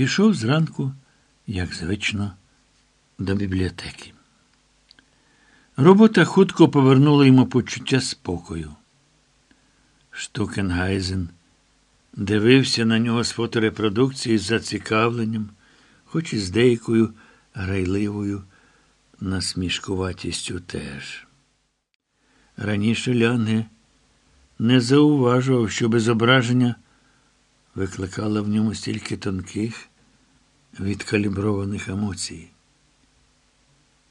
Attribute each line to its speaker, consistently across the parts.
Speaker 1: Пішов зранку, як звично, до бібліотеки. Робота хутко повернула йому почуття спокою. Штукенгайзен дивився на нього з фоторепродукції з зацікавленням, хоч і з деякою грайливою насмішкуватістю теж. Раніше Лянге не зауважував, що зображення викликало в ньому стільки тонких, відкаліброваних емоцій.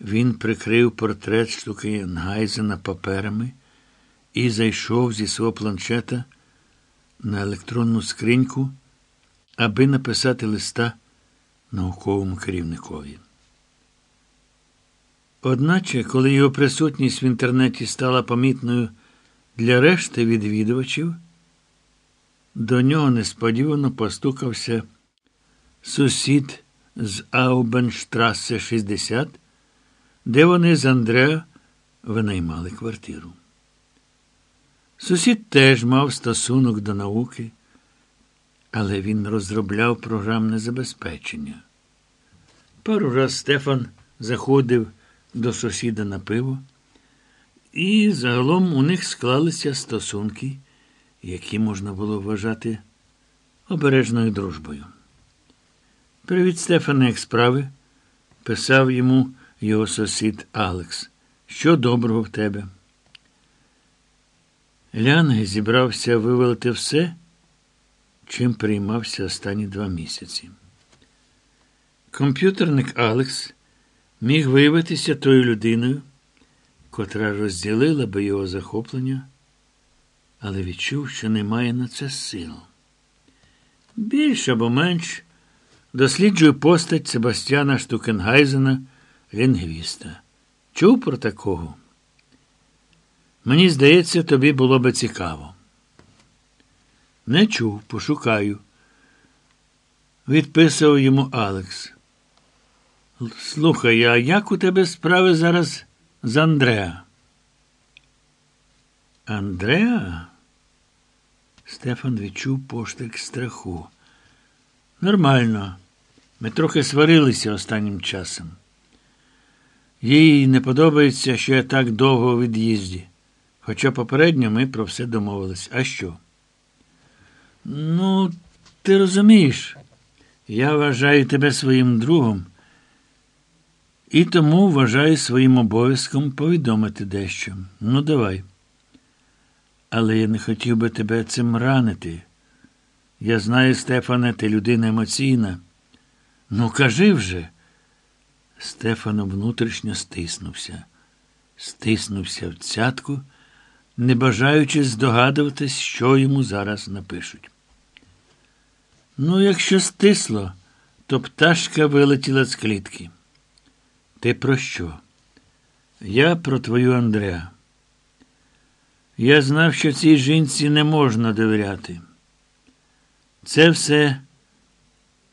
Speaker 1: Він прикрив портрет Штукенгайзена паперами і зайшов зі свого планшета на електронну скриньку, аби написати листа науковому керівникові. Одначе, коли його присутність в інтернеті стала помітною для решти відвідувачів, до нього несподівано постукався сусід з Аубенштрасе 60, де вони з Андреа винаймали квартиру. Сусід теж мав стосунок до науки, але він розробляв програмне забезпечення. Пару раз Стефан заходив до сусіда на пиво, і загалом у них склалися стосунки, які можна було вважати обережною дружбою. Привіт, Стефане, як справи, писав йому його сусід Алекс. Що доброго в тебе? Лянг зібрався вивалити все, чим приймався останні два місяці. Комп'ютерник Алекс міг виявитися тою людиною, котра розділила би його захоплення, але відчув, що немає на це сил. Більш або менш досліджує постать Себастьяна Штукенгайзена, лінгвіста. Чув про такого? Мені здається, тобі було би цікаво. Не чув, пошукаю. Відписував йому Алекс. Слухай, а як у тебе справи зараз з Андреа? Андреа? Стефан відчув поштик страху. Нормально. Ми трохи сварилися останнім часом. Їй не подобається, що я так довго у від'їзді. Хоча попередньо ми про все домовились. А що? Ну, ти розумієш, я вважаю тебе своїм другом і тому вважаю своїм обов'язком повідомити дещо. Ну, давай. Але я не хотів би тебе цим ранити. Я знаю, Стефане, ти людина емоційна. Ну, кажи вже. Стефан внутрішньо стиснувся, стиснувся в цятку не бажаючи здогадуватись, що йому зараз напишуть. Ну, якщо стисло, то пташка вилетіла з клітки. Ти про що? Я про твою Андреа. Я знав, що цій жінці не можна довіряти. Це все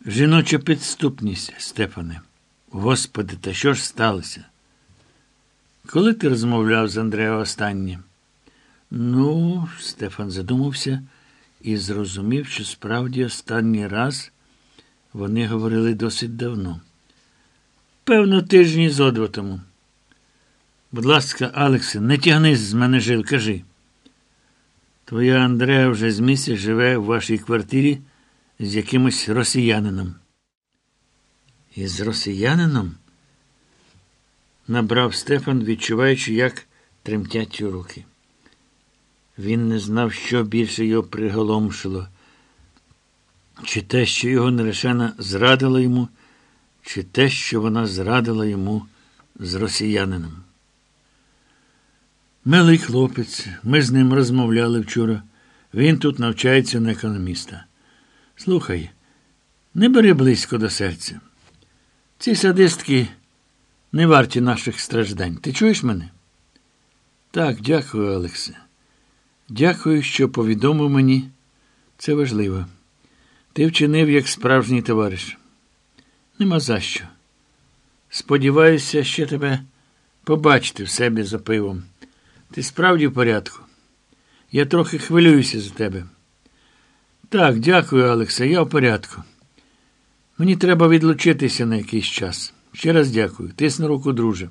Speaker 1: жіноча підступність, Стефане. Господи, та що ж сталося? Коли ти розмовляв з Андреа останнім? Ну, Стефан задумався і зрозумів, що справді останній раз вони говорили досить давно. Певно, тижні зо два тому. Будь ласка, Алексе, не тягнись з мене жил, кажи. Твоя Андрея вже з місяць живе в вашій квартирі з якимось росіянином. Із росіянином? набрав Стефан, відчуваючи, як тремтять руки. Він не знав, що більше його приголомшило. Чи те, що його наречена зрадила йому, чи те, що вона зрадила йому з росіянином. Милий хлопець, ми з ним розмовляли вчора. Він тут навчається на економіста. Слухай, не бери близько до серця. Ці садистки не варті наших страждань. Ти чуєш мене? Так, дякую, Олексе. Дякую, що повідомив мені. Це важливо. Ти вчинив як справжній товариш. Нема за що. Сподіваюся, ще тебе побачити в себе за пивом. Ти справді в порядку. Я трохи хвилююся за тебе. Так, дякую, Алексе, я в порядку. Мені треба відлучитися на якийсь час. Ще раз дякую. Тисни руку, друже.